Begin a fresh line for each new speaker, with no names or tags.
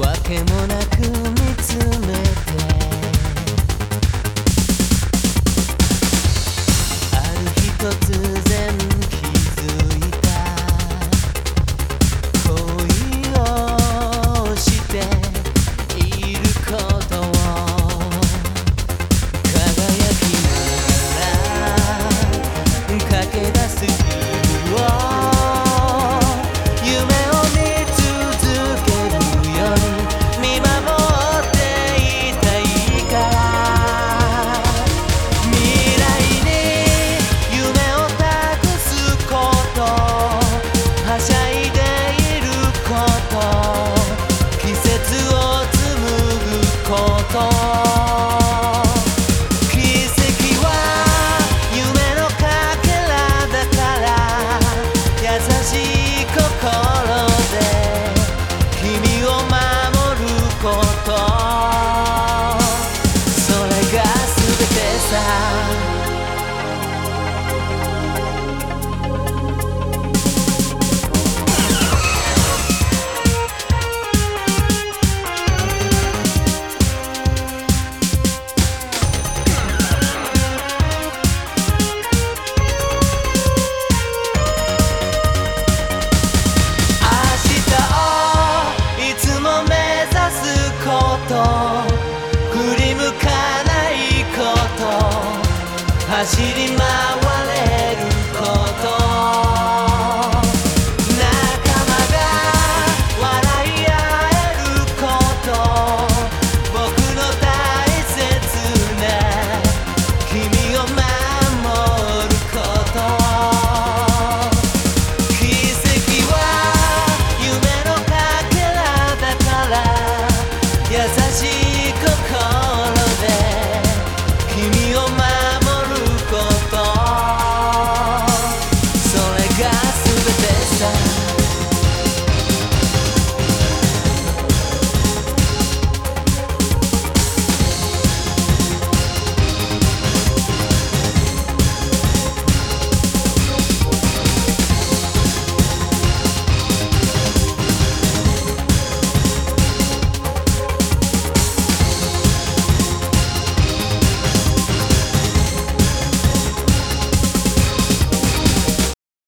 わけもなく見つめて。ある日突振り向かないこと。走り回れる